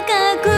高く